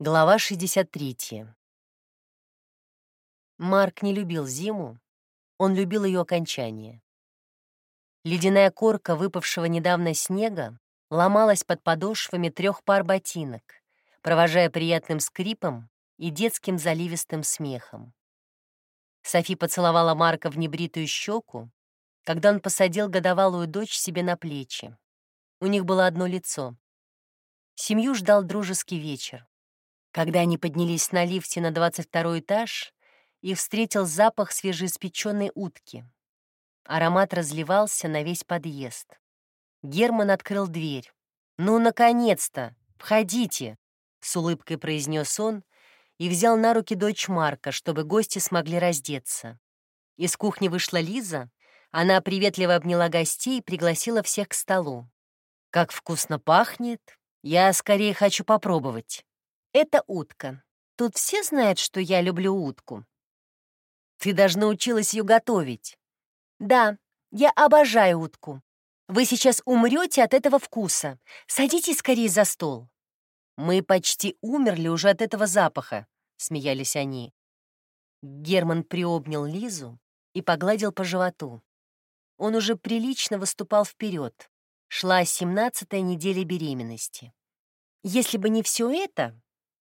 Глава 63. Марк не любил зиму, он любил ее окончание. Ледяная корка выпавшего недавно снега ломалась под подошвами трех пар ботинок, провожая приятным скрипом и детским заливистым смехом. Софи поцеловала Марка в небритую щеку, когда он посадил годовалую дочь себе на плечи. У них было одно лицо. Семью ждал дружеский вечер. Когда они поднялись на лифте на 22 этаж, их встретил запах свежеиспеченной утки. Аромат разливался на весь подъезд. Герман открыл дверь. «Ну, наконец-то! Входите!» — с улыбкой произнес он и взял на руки дочь Марка, чтобы гости смогли раздеться. Из кухни вышла Лиза. Она приветливо обняла гостей и пригласила всех к столу. «Как вкусно пахнет! Я скорее хочу попробовать!» Это утка. Тут все знают, что я люблю утку. Ты даже научилась ее готовить. Да, я обожаю утку. Вы сейчас умрете от этого вкуса. Садитесь скорее за стол. Мы почти умерли уже от этого запаха, смеялись они. Герман приобнял Лизу и погладил по животу. Он уже прилично выступал вперед. Шла семнадцатая неделя беременности. Если бы не все это,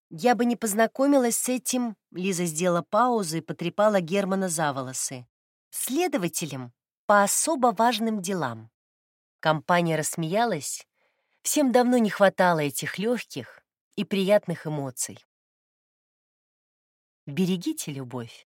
я бы не познакомилась с этим, Лиза сделала паузу и потрепала Германа за волосы. Следователем по особо важным делам. Компания рассмеялась. Всем давно не хватало этих легких и приятных эмоций. Берегите любовь.